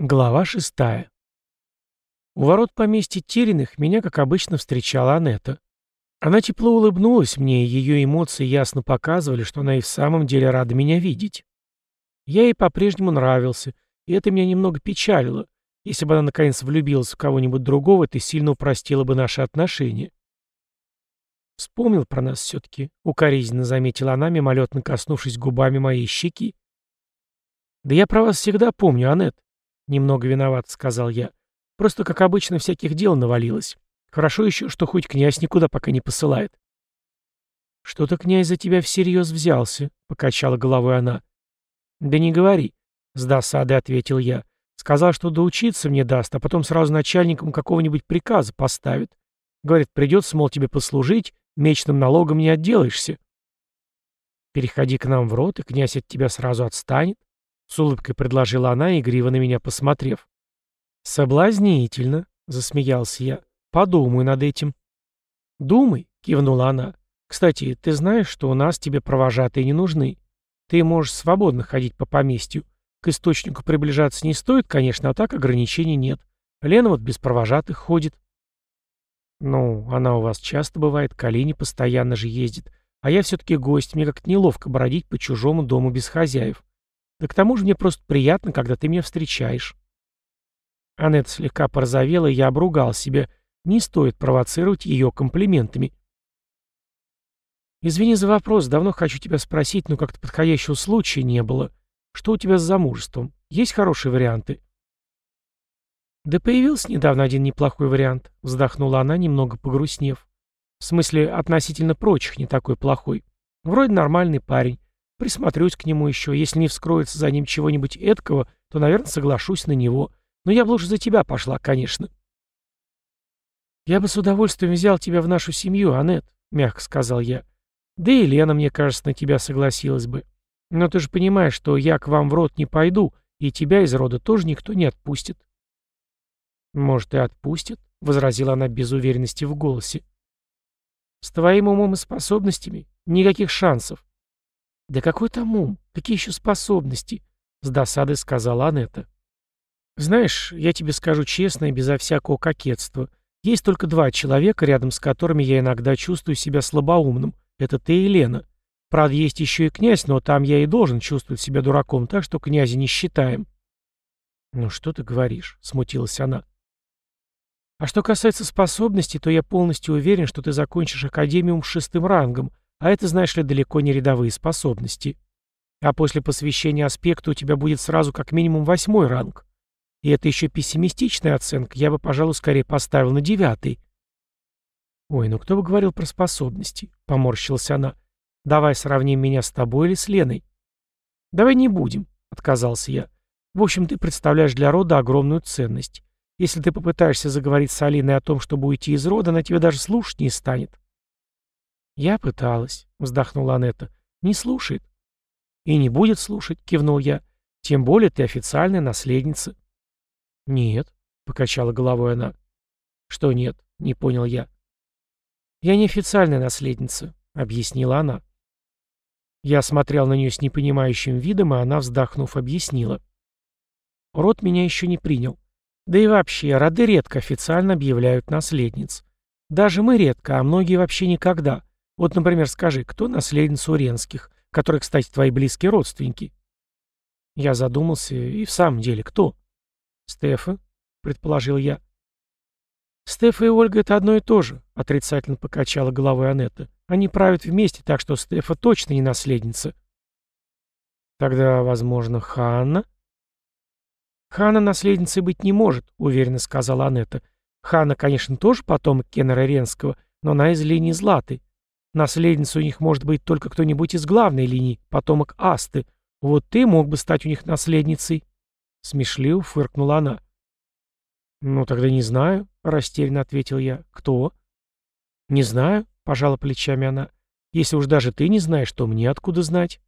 Глава шестая. У ворот поместья Териных меня, как обычно, встречала Анетта. Она тепло улыбнулась мне, и ее эмоции ясно показывали, что она и в самом деле рада меня видеть. Я ей по-прежнему нравился, и это меня немного печалило. Если бы она наконец влюбилась в кого-нибудь другого, это сильно упростило бы наши отношения. Вспомнил про нас все-таки, укоризненно заметила она, мимолетно коснувшись губами моей щеки. «Да я про вас всегда помню, Аннет», «Немного виноват», — сказал я. «Просто, как обычно, всяких дел навалилось. Хорошо еще, что хоть князь никуда пока не посылает». «Что-то князь за тебя всерьез взялся», — покачала головой она. «Да не говори», — с досадой ответил я. «Сказал, что доучиться мне даст, а потом сразу начальником какого-нибудь приказа поставит. Говорит, придется, мол, тебе послужить, мечным налогом не отделаешься». «Переходи к нам в рот, и князь от тебя сразу отстанет», с улыбкой предложила она, игриво на меня посмотрев. «Соблазнительно», — засмеялся я. «Подумай над этим». «Думай», — кивнула она. «Кстати, ты знаешь, что у нас тебе провожатые не нужны. Ты можешь свободно ходить по поместью. К источнику приближаться не стоит, конечно, а так ограничений нет. Лена вот без провожатых ходит». «Ну, она у вас часто бывает, к постоянно же ездит. А я все-таки гость, мне как-то неловко бродить по чужому дому без хозяев. Да к тому же мне просто приятно, когда ты меня встречаешь. Аннет слегка порозовела, и я обругал себя. Не стоит провоцировать ее комплиментами. «Извини за вопрос, давно хочу тебя спросить, но как-то подходящего случая не было. Что у тебя с замужеством? Есть хорошие варианты?» «Да появился недавно один неплохой вариант», — вздохнула она, немного погрустнев. «В смысле, относительно прочих не такой плохой. Вроде нормальный парень. Присмотрюсь к нему еще. Если не вскроется за ним чего-нибудь эткого, то, наверное, соглашусь на него. Но я бы лучше за тебя пошла, конечно. «Я бы с удовольствием взял тебя в нашу семью, Аннет», — мягко сказал я. «Да и Лена, мне кажется, на тебя согласилась бы. Но ты же понимаешь, что я к вам в рот не пойду, и тебя из рода тоже никто не отпустит». «Может, и отпустит», — возразила она без уверенности в голосе. «С твоим умом и способностями никаких шансов. «Да какой там ум? Какие еще способности?» — с досадой сказала Анетта. «Знаешь, я тебе скажу честно и безо всякого кокетства. Есть только два человека, рядом с которыми я иногда чувствую себя слабоумным. Это ты и Лена. Правда, есть еще и князь, но там я и должен чувствовать себя дураком, так что князя не считаем». «Ну что ты говоришь?» — смутилась она. «А что касается способностей, то я полностью уверен, что ты закончишь академиум шестым рангом, а это, знаешь ли, далеко не рядовые способности. А после посвящения аспекта у тебя будет сразу как минимум восьмой ранг. И это еще пессимистичная оценка, я бы, пожалуй, скорее поставил на девятый. «Ой, ну кто бы говорил про способности?» — поморщилась она. «Давай сравним меня с тобой или с Леной». «Давай не будем», — отказался я. «В общем, ты представляешь для рода огромную ценность. Если ты попытаешься заговорить с Алиной о том, чтобы уйти из рода, она тебя даже слушать не станет. «Я пыталась», — вздохнула Анетта. «Не слушает». «И не будет слушать», — кивнул я. «Тем более ты официальная наследница». «Нет», — покачала головой она. «Что нет?» — не понял я. «Я не официальная наследница», — объяснила она. Я смотрел на нее с непонимающим видом, и она, вздохнув, объяснила. Род меня еще не принял. Да и вообще, роды редко официально объявляют наследниц. Даже мы редко, а многие вообще никогда. Вот, например, скажи, кто наследница Уренских, которые, кстати, твои близкие родственники? Я задумался, и в самом деле, кто? Стефа, предположил я. Стефа и Ольга — это одно и то же, отрицательно покачала головой Анетта. Они правят вместе, так что Стефа точно не наследница. Тогда, возможно, Ханна? Ханна наследницей быть не может, уверенно сказала Анетта. Ханна, конечно, тоже потомок Кеннера Ренского, но она из линии Златы. Наследницей у них может быть только кто-нибудь из главной линии, потомок Асты. Вот ты мог бы стать у них наследницей. Смешливо фыркнула она. «Ну, тогда не знаю», — растерянно ответил я. «Кто?» «Не знаю», — пожала плечами она. «Если уж даже ты не знаешь, то мне откуда знать?»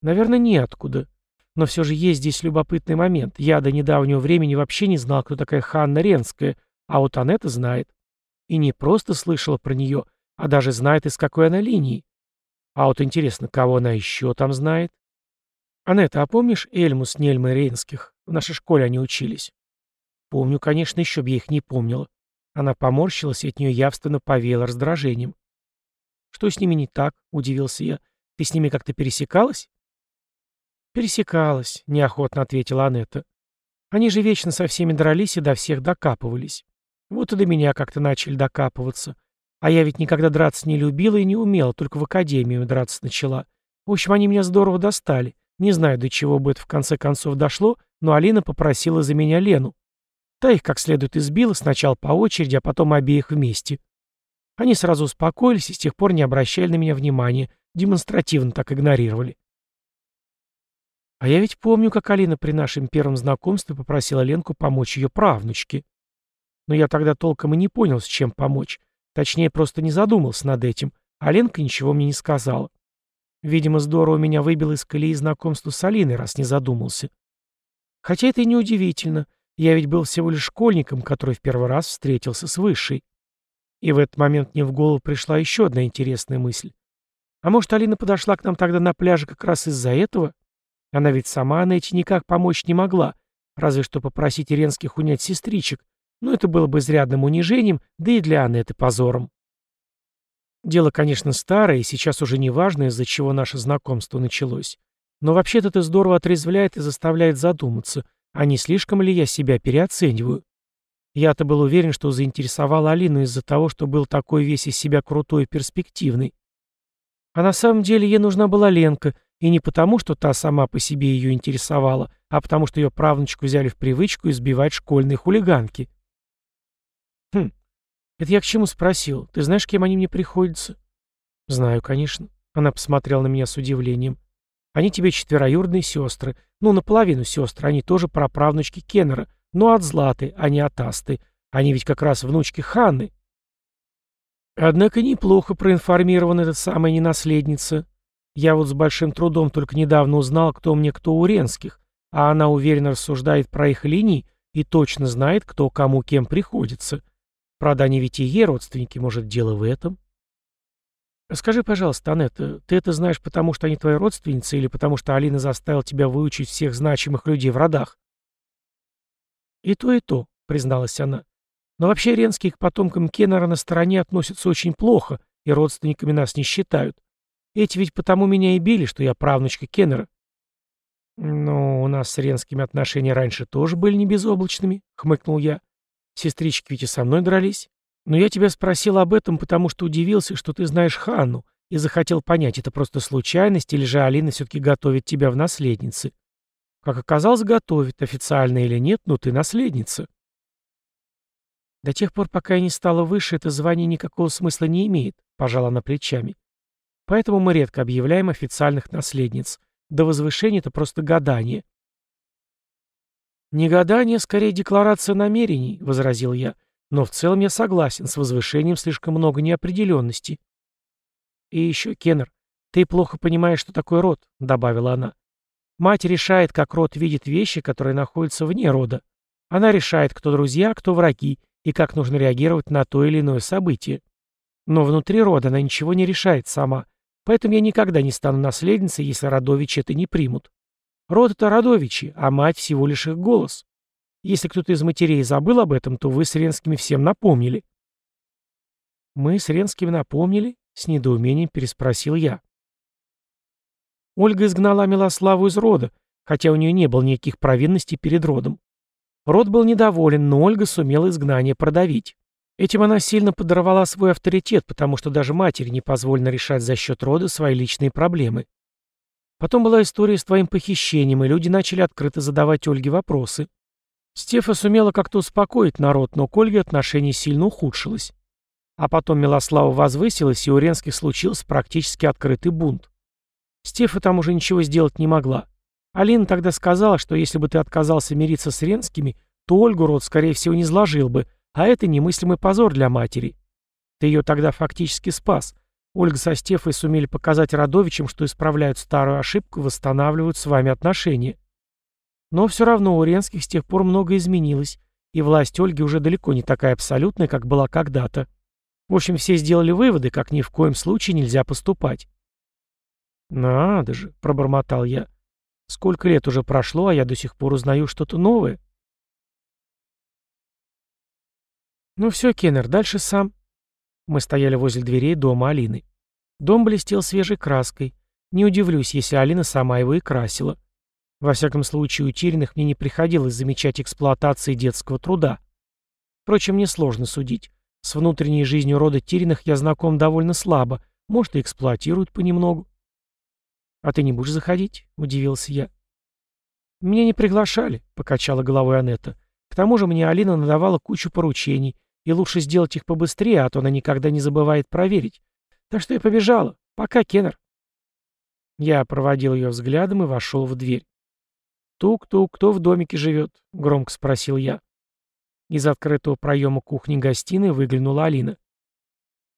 «Наверное, неоткуда. Но все же есть здесь любопытный момент. Я до недавнего времени вообще не знал, кто такая Ханна Ренская, а вот Анетта знает. И не просто слышала про нее, а даже знает, из какой она линии. А вот интересно, кого она еще там знает? Анетта, а помнишь Эльму с Нельмой Рейнских? В нашей школе они учились. Помню, конечно, еще бы я их не помнила. Она поморщилась, и от нее явственно повеяло раздражением. «Что с ними не так?» — удивился я. «Ты с ними как-то пересекалась?» «Пересекалась», — неохотно ответила Анетта. «Они же вечно со всеми дрались и до всех докапывались. Вот и до меня как-то начали докапываться. А я ведь никогда драться не любила и не умела, только в академию драться начала. В общем, они меня здорово достали. Не знаю, до чего бы это в конце концов дошло, но Алина попросила за меня Лену. Та их как следует избила, сначала по очереди, а потом обеих вместе. Они сразу успокоились и с тех пор не обращали на меня внимания, демонстративно так игнорировали. А я ведь помню, как Алина при нашем первом знакомстве попросила Ленку помочь ее правнучке. Но я тогда толком и не понял, с чем помочь. Точнее, просто не задумался над этим, а Ленка ничего мне не сказала. Видимо, здорово меня выбило из колеи знакомства с Алиной, раз не задумался. Хотя это и не удивительно. Я ведь был всего лишь школьником, который в первый раз встретился с Высшей. И в этот момент мне в голову пришла еще одна интересная мысль. А может, Алина подошла к нам тогда на пляже как раз из-за этого? Она ведь сама на эти никак помочь не могла, разве что попросить Иренских унять сестричек, но это было бы изрядным унижением, да и для это позором. Дело, конечно, старое, и сейчас уже не важно, из-за чего наше знакомство началось. Но вообще-то это здорово отрезвляет и заставляет задуматься, а не слишком ли я себя переоцениваю. Я-то был уверен, что заинтересовал Алину из-за того, что был такой весь из себя крутой и перспективный. А на самом деле ей нужна была Ленка, и не потому, что та сама по себе ее интересовала, а потому что ее правнучку взяли в привычку избивать школьные хулиганки. Это я к чему спросил? Ты знаешь, кем они мне приходятся? Знаю, конечно. Она посмотрела на меня с удивлением. Они тебе четвероюродные сестры. Ну, наполовину сестры. Они тоже праправнучки Кеннера. Но от Златы, а не от Асты. Они ведь как раз внучки Ханны. Однако неплохо проинформирована эта самая ненаследница. Я вот с большим трудом только недавно узнал, кто мне кто у Ренских, а она уверенно рассуждает про их линии и точно знает, кто кому кем приходится. Правда, они ведь и ей родственники, может, дело в этом? Скажи, пожалуйста, Анетта, ты это знаешь потому, что они твои родственницы, или потому, что Алина заставила тебя выучить всех значимых людей в родах? И то, и то, призналась она. Но вообще Ренские к потомкам Кеннера на стороне относятся очень плохо и родственниками нас не считают. Эти ведь потому меня и били, что я правнучка Кеннера. «Ну, у нас с Ренскими отношения раньше тоже были не безоблачными», — хмыкнул я. «Сестрички ведь и со мной дрались. Но я тебя спросил об этом, потому что удивился, что ты знаешь Ханну, и захотел понять, это просто случайность, или же Алина все-таки готовит тебя в наследницы. Как оказалось, готовит, официально или нет, но ты наследница». «До тех пор, пока я не стала выше, это звание никакого смысла не имеет», — пожала она плечами. Поэтому мы редко объявляем официальных наследниц. До возвышения это просто гадание. «Не гадание, скорее декларация намерений», — возразил я. «Но в целом я согласен, с возвышением слишком много неопределенности». «И еще, Кеннер, ты плохо понимаешь, что такое род», — добавила она. «Мать решает, как род видит вещи, которые находятся вне рода. Она решает, кто друзья, кто враги, и как нужно реагировать на то или иное событие. Но внутри рода она ничего не решает сама, Поэтому я никогда не стану наследницей, если родовичи это не примут. Род — это родовичи, а мать всего лишь их голос. Если кто-то из матерей забыл об этом, то вы с Ренскими всем напомнили. Мы с Ренскими напомнили? С недоумением переспросил я. Ольга изгнала Милославу из рода, хотя у нее не было никаких провинностей перед родом. Род был недоволен, но Ольга сумела изгнание продавить. Этим она сильно подорвала свой авторитет, потому что даже матери не позволено решать за счет рода свои личные проблемы. Потом была история с твоим похищением, и люди начали открыто задавать Ольге вопросы. Стефа сумела как-то успокоить народ, но к Ольге отношение сильно ухудшилось. А потом Милослава возвысилась, и у Ренских случился практически открытый бунт. Стефа там уже ничего сделать не могла. Алина тогда сказала, что если бы ты отказался мириться с Ренскими, то Ольгу род, скорее всего, не сложил бы, а это немыслимый позор для матери. Ты ее тогда фактически спас. Ольга со Стефой сумели показать Радовичам, что исправляют старую ошибку и восстанавливают с вами отношения. Но все равно у Ренских с тех пор многое изменилось, и власть Ольги уже далеко не такая абсолютная, как была когда-то. В общем, все сделали выводы, как ни в коем случае нельзя поступать. «Надо же», — пробормотал я. Сколько лет уже прошло, а я до сих пор узнаю что-то новое. Ну все, Кеннер, дальше сам. Мы стояли возле дверей дома Алины. Дом блестел свежей краской. Не удивлюсь, если Алина сама его и красила. Во всяком случае, у Тириных мне не приходилось замечать эксплуатации детского труда. Впрочем, мне сложно судить. С внутренней жизнью рода Тириных я знаком довольно слабо, может, и эксплуатируют понемногу. «А ты не будешь заходить?» — удивился я. «Меня не приглашали», — покачала головой Анетта. «К тому же мне Алина надавала кучу поручений, и лучше сделать их побыстрее, а то она никогда не забывает проверить. Так что я побежала. Пока, Кеннер». Я проводил ее взглядом и вошел в дверь. «Тук-тук, кто в домике живет?» — громко спросил я. Из открытого проема кухни-гостиной выглянула Алина.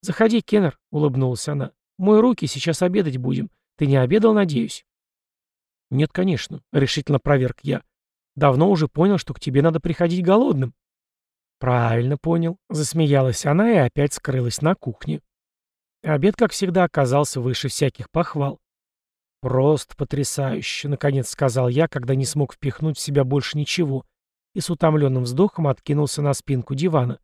«Заходи, Кеннер», — улыбнулась она. «Мой руки, сейчас обедать будем. Ты не обедал, надеюсь?» «Нет, конечно», — решительно проверк я. «Давно уже понял, что к тебе надо приходить голодным». «Правильно понял», — засмеялась она и опять скрылась на кухне. Обед, как всегда, оказался выше всяких похвал. «Просто потрясающе», — наконец сказал я, когда не смог впихнуть в себя больше ничего, и с утомленным вздохом откинулся на спинку дивана.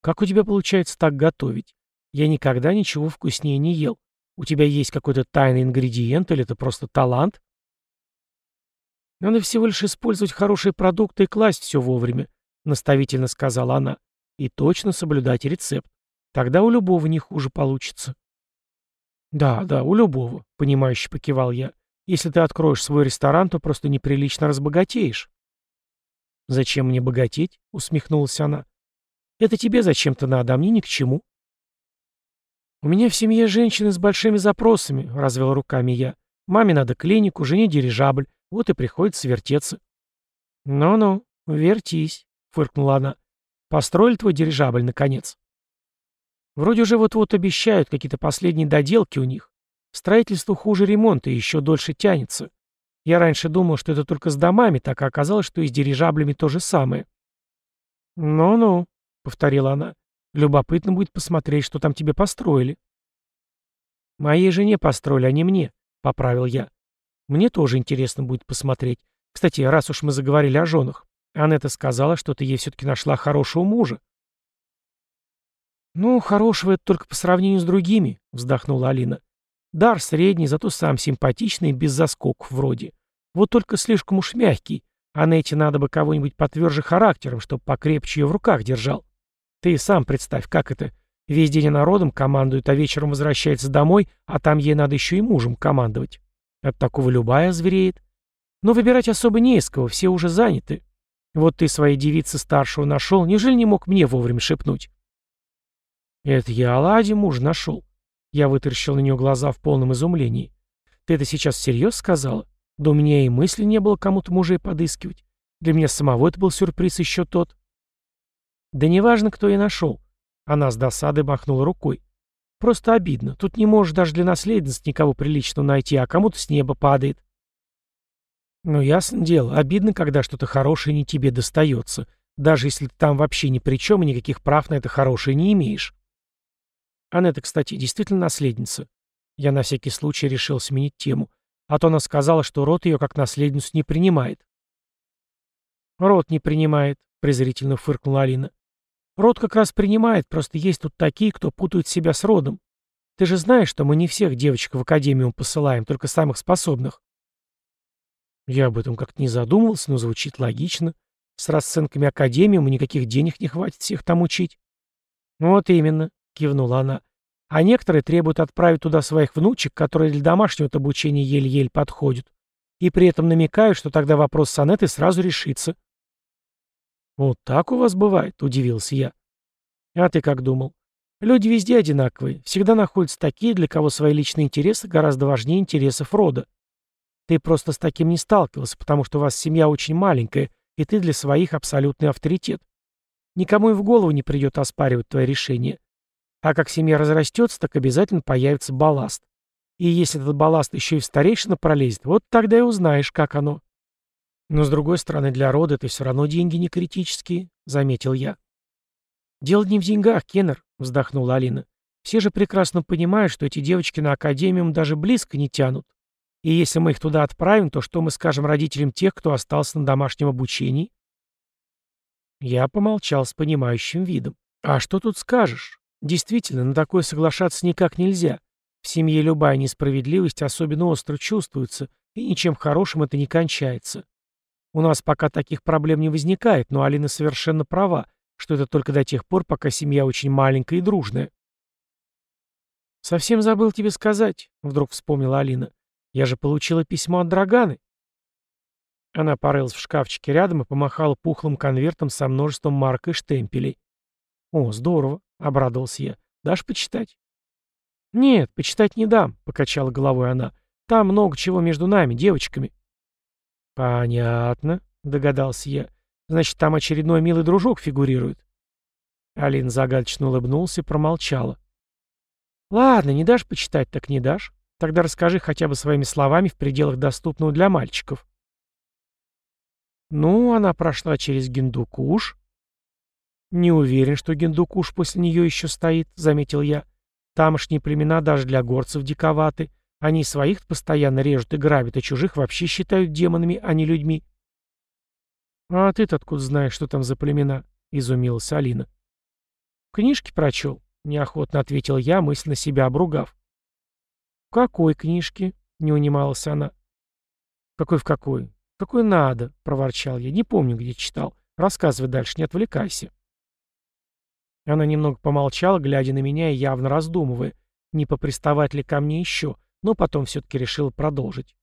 «Как у тебя получается так готовить? Я никогда ничего вкуснее не ел. У тебя есть какой-то тайный ингредиент или это просто талант?» «Надо всего лишь использовать хорошие продукты и класть все вовремя», — наставительно сказала она, — «и точно соблюдать рецепт. Тогда у любого не хуже получится». «Да, да, у любого», — понимающе покивал я. «Если ты откроешь свой ресторан, то просто неприлично разбогатеешь». «Зачем мне богатеть?» — усмехнулась она. «Это тебе зачем-то надо, а мне ни к чему». «У меня в семье женщины с большими запросами», — развел руками я. «Маме надо клинику, жене дирижабль, вот и приходится вертеться». «Ну-ну, вертись», — фыркнула она. «Построили твой дирижабль, наконец». Вроде уже вот-вот обещают какие-то последние доделки у них. Строительство хуже ремонта и еще дольше тянется. Я раньше думал, что это только с домами, так а оказалось, что и с дирижаблями то же самое. «Ну-ну», — повторила она, — «любопытно будет посмотреть, что там тебе построили». «Моей жене построили, а не мне», — поправил я. «Мне тоже интересно будет посмотреть. Кстати, раз уж мы заговорили о женах, Анетта сказала, что ты ей все-таки нашла хорошего мужа». «Ну, хорошего это только по сравнению с другими», — вздохнула Алина. «Дар средний, зато сам симпатичный, без заскоков вроде. Вот только слишком уж мягкий, а надо бы кого-нибудь потверже характером, чтобы покрепче ее в руках держал. Ты сам представь, как это. Весь день народом командует, а вечером возвращается домой, а там ей надо еще и мужем командовать. От такого любая звереет. Но выбирать особо не из кого, все уже заняты. Вот ты своей девицы старшего нашел, неужели не мог мне вовремя шепнуть?» «Это я Аладе муж нашел». Я вытаращил на нее глаза в полном изумлении. «Ты это сейчас всерьез сказала? Да у меня и мысли не было кому-то мужей подыскивать. Для меня самого это был сюрприз еще тот». «Да неважно, кто я нашел». Она с досадой махнула рукой. «Просто обидно. Тут не можешь даже для наследницы никого приличного найти, а кому-то с неба падает». «Ну, ясно дело. Обидно, когда что-то хорошее не тебе достается, даже если ты там вообще ни при чем и никаких прав на это хорошее не имеешь». Анетта, кстати, действительно наследница. Я на всякий случай решил сменить тему. А то она сказала, что род ее как наследницу не принимает. «Род не принимает», — презрительно фыркнула Алина. «Род как раз принимает, просто есть тут такие, кто путают себя с родом. Ты же знаешь, что мы не всех девочек в академию посылаем, только самых способных». Я об этом как-то не задумывался, но звучит логично. С расценками академии мы никаких денег не хватит всех там учить. Вот именно кивнула она. А некоторые требуют отправить туда своих внучек, которые для домашнего обучения еле-еле подходят. И при этом намекают, что тогда вопрос с Анеттой сразу решится. «Вот так у вас бывает?» — удивился я. «А ты как думал? Люди везде одинаковые. Всегда находятся такие, для кого свои личные интересы гораздо важнее интересов рода. Ты просто с таким не сталкивался, потому что у вас семья очень маленькая, и ты для своих абсолютный авторитет. Никому и в голову не придет оспаривать твое решение. А как семья разрастется, так обязательно появится балласт. И если этот балласт еще и в старейшина пролезет, вот тогда и узнаешь, как оно. Но, с другой стороны, для рода это все равно деньги не критические, заметил я. Дело не в деньгах, Кеннер, вздохнула Алина. Все же прекрасно понимают, что эти девочки на академиум даже близко не тянут. И если мы их туда отправим, то что мы скажем родителям тех, кто остался на домашнем обучении? Я помолчал с понимающим видом. А что тут скажешь? Действительно, на такое соглашаться никак нельзя. В семье любая несправедливость особенно остро чувствуется, и ничем хорошим это не кончается. У нас пока таких проблем не возникает, но Алина совершенно права, что это только до тех пор, пока семья очень маленькая и дружная. «Совсем забыл тебе сказать», — вдруг вспомнила Алина. «Я же получила письмо от Драганы». Она порылась в шкафчике рядом и помахала пухлым конвертом со множеством марок и штемпелей. «О, здорово», — обрадовался я. «Дашь почитать?» «Нет, почитать не дам», — покачала головой она. «Там много чего между нами, девочками». «Понятно», — догадался я. «Значит, там очередной милый дружок фигурирует». Алина загадочно улыбнулся и промолчала. «Ладно, не дашь почитать, так не дашь. Тогда расскажи хотя бы своими словами в пределах доступного для мальчиков». Ну, она прошла через Гиндукуш. Не уверен, что Гиндукуш после нее еще стоит, заметил я. Тамошние племена даже для горцев диковаты. Они своих постоянно режут и грабят, а чужих вообще считают демонами, а не людьми. «А ты-то откуда знаешь, что там за племена?» — изумилась Алина. «В книжке прочел», — неохотно ответил я, мысленно себя обругав. «В какой книжке?» — не унималась она. «Какой в какой? Какой надо?» — проворчал я. «Не помню, где читал. Рассказывай дальше, не отвлекайся». Она немного помолчала, глядя на меня и явно раздумывая, не поприставать ли ко мне еще, но потом все-таки решила продолжить.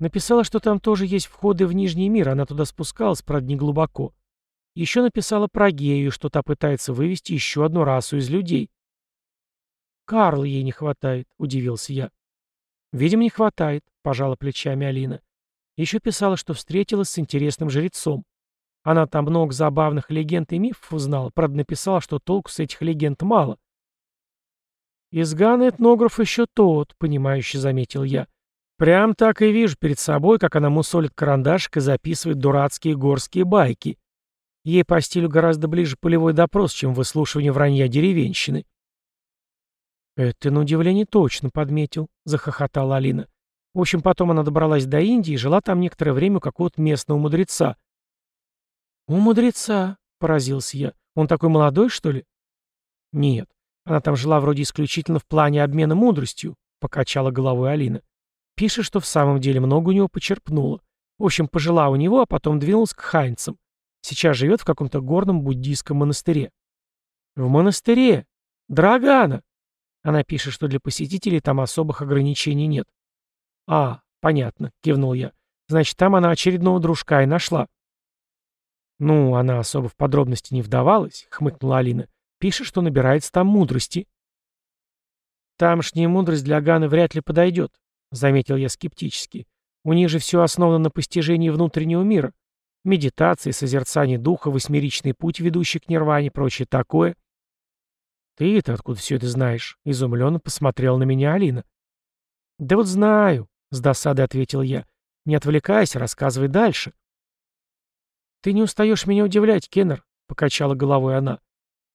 Написала, что там тоже есть входы в Нижний мир, она туда спускалась, правда, не глубоко. Еще написала про Гею, что та пытается вывести еще одну расу из людей. «Карла ей не хватает», — удивился я. «Видимо, не хватает», — пожала плечами Алина. Еще писала, что встретилась с интересным жрецом. Она там много забавных легенд и мифов узнала, правда написала, что толку с этих легенд мало. «Изган этнограф еще тот», — понимающе заметил я. «Прям так и вижу перед собой, как она мусолит карандашик и записывает дурацкие горские байки. Ей по стилю гораздо ближе полевой допрос, чем выслушивание вранья деревенщины». «Это на удивление точно подметил», — захохотала Алина. В общем, потом она добралась до Индии и жила там некоторое время у какого-то местного мудреца. «У мудреца», — поразился я. «Он такой молодой, что ли?» «Нет. Она там жила вроде исключительно в плане обмена мудростью», — покачала головой Алина. «Пишет, что в самом деле много у него почерпнула. В общем, пожила у него, а потом двинулась к хайнцам. Сейчас живет в каком-то горном буддийском монастыре». «В монастыре? Драгана!» Она пишет, что для посетителей там особых ограничений нет. «А, понятно», — кивнул я. «Значит, там она очередного дружка и нашла». «Ну, она особо в подробности не вдавалась», — хмыкнула Алина. «Пишет, что набирается там мудрости». «Тамшняя мудрость для Ганы вряд ли подойдет», — заметил я скептически. «У них же все основано на постижении внутреннего мира. Медитации, созерцание духа, восьмеричный путь, ведущий к нирване, прочее такое». «Ты-то откуда все это знаешь?» — изумленно посмотрел на меня Алина. «Да вот знаю», — с досадой ответил я. «Не отвлекайся, рассказывай дальше». «Ты не устаешь меня удивлять, Кеннер», — покачала головой она.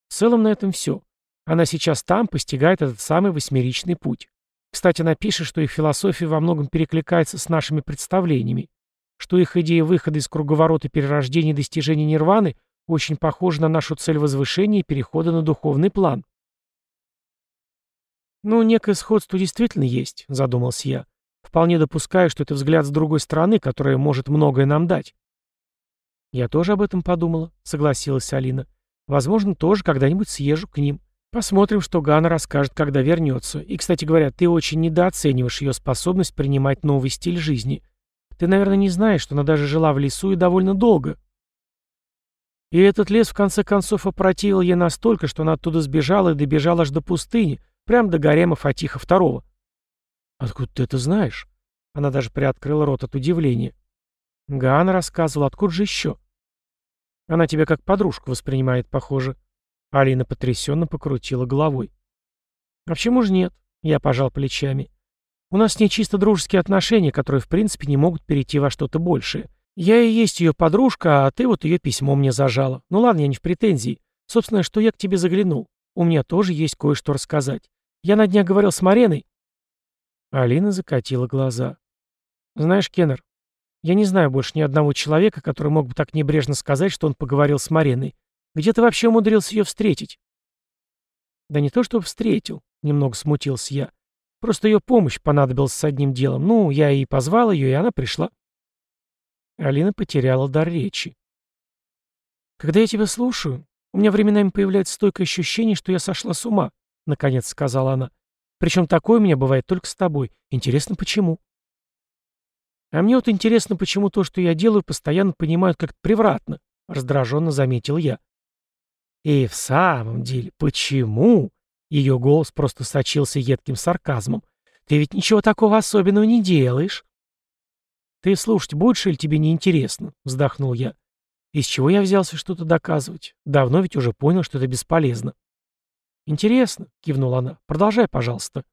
«В целом на этом все. Она сейчас там постигает этот самый восьмеричный путь. Кстати, она пишет, что их философия во многом перекликается с нашими представлениями, что их идея выхода из круговорота перерождения и достижения нирваны очень похожа на нашу цель возвышения и перехода на духовный план. «Ну, некое сходство действительно есть», — задумался я. «Вполне допускаю, что это взгляд с другой стороны, которая может многое нам дать». «Я тоже об этом подумала», — согласилась Алина. «Возможно, тоже когда-нибудь съезжу к ним. Посмотрим, что Гана расскажет, когда вернется. И, кстати говоря, ты очень недооцениваешь ее способность принимать новый стиль жизни. Ты, наверное, не знаешь, что она даже жила в лесу и довольно долго». И этот лес в конце концов опротивил ей настолько, что она оттуда сбежала и добежала аж до пустыни, прямо до гарема Фатиха II. «Откуда ты это знаешь?» Она даже приоткрыла рот от удивления. Гана рассказывал, откуда же еще? Она тебя как подружку воспринимает, похоже. Алина потрясенно покрутила головой. А почему же нет? Я пожал плечами. У нас с ней чисто дружеские отношения, которые в принципе не могут перейти во что-то большее. Я и есть ее подружка, а ты вот ее письмо мне зажала. Ну ладно, я не в претензии. Собственно, что я к тебе заглянул. У меня тоже есть кое-что рассказать. Я на днях говорил с Мареной. Алина закатила глаза. «Знаешь, Кеннер, я не знаю больше ни одного человека, который мог бы так небрежно сказать, что он поговорил с Мариной. Где ты вообще умудрился ее встретить?» «Да не то, чтобы встретил», — немного смутился я. «Просто ее помощь понадобилась с одним делом. Ну, я и позвал ее, и она пришла». Алина потеряла дар речи. «Когда я тебя слушаю, у меня временами появляется стойкое ощущение, что я сошла с ума», — наконец сказала она. «Причем такое у меня бывает только с тобой. Интересно, почему?» «А мне вот интересно, почему то, что я делаю, постоянно понимают как-то превратно», — раздраженно заметил я. «И в самом деле, почему?» Ее голос просто сочился едким сарказмом. «Ты ведь ничего такого особенного не делаешь». «Ты слушать будешь или тебе не интересно? вздохнул я. «Из чего я взялся что-то доказывать? Давно ведь уже понял, что это бесполезно». «Интересно», — кивнула она. «Продолжай, пожалуйста».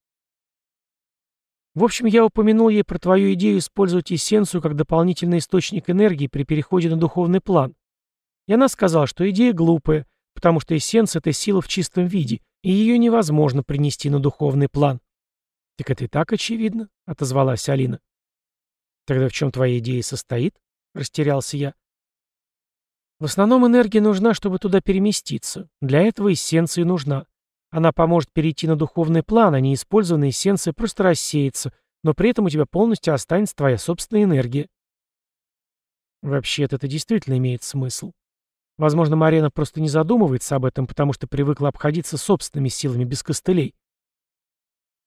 В общем, я упомянул ей про твою идею использовать эссенцию как дополнительный источник энергии при переходе на духовный план. И она сказала, что идея глупая, потому что эссенция — это сила в чистом виде, и ее невозможно принести на духовный план. «Так это и так очевидно», — отозвалась Алина. «Тогда в чем твоя идея состоит?» — растерялся я. «В основном энергия нужна, чтобы туда переместиться. Для этого эссенция нужна. Она поможет перейти на духовный план, а неиспользованная эссенция просто рассеется, но при этом у тебя полностью останется твоя собственная энергия». Вообще-то это действительно имеет смысл. Возможно, Марина просто не задумывается об этом, потому что привыкла обходиться собственными силами без костылей.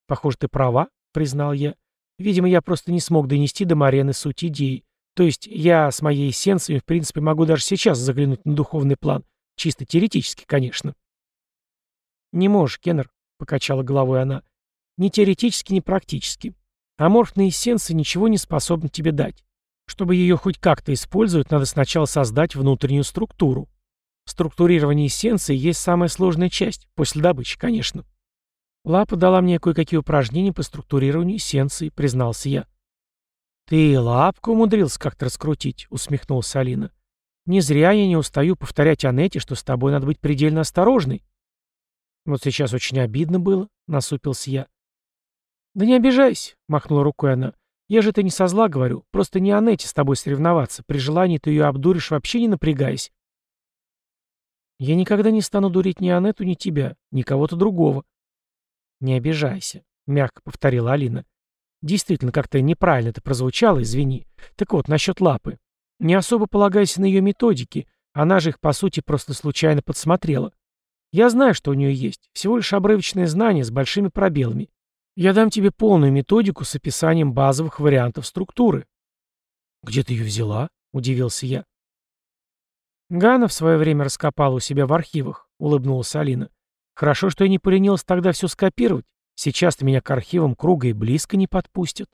«Похоже, ты права», — признал я. Видимо, я просто не смог донести до Марены суть идеи. То есть я с моей эссенцией, в принципе, могу даже сейчас заглянуть на духовный план. Чисто теоретически, конечно. «Не можешь, Кеннер», — покачала головой она. «Ни теоретически, ни практически. Аморфная эссенция ничего не способна тебе дать. Чтобы ее хоть как-то использовать, надо сначала создать внутреннюю структуру. Структурирование эссенции есть самая сложная часть, после добычи, конечно. Лапа дала мне кое-какие упражнения по структурированию эссенции, признался я. «Ты лапку умудрился как-то раскрутить», — усмехнулся Алина. «Не зря я не устаю повторять Анете, что с тобой надо быть предельно осторожной». «Вот сейчас очень обидно было», — насупился я. «Да не обижайся», — махнула рукой она. «Я же это не со зла говорю, просто не Анете с тобой соревноваться. При желании ты ее обдуришь, вообще не напрягаясь». «Я никогда не стану дурить ни Анету, ни тебя, ни кого-то другого», «Не обижайся», — мягко повторила Алина. «Действительно, как-то неправильно это прозвучало, извини. Так вот, насчет лапы. Не особо полагайся на ее методики, она же их, по сути, просто случайно подсмотрела. Я знаю, что у нее есть, всего лишь обрывочное знание с большими пробелами. Я дам тебе полную методику с описанием базовых вариантов структуры». «Где ты ее взяла?» — удивился я. Гана в свое время раскопала у себя в архивах, улыбнулась Алина. Хорошо, что я не поленился тогда все скопировать. Сейчас-то меня к архивам круга и близко не подпустят.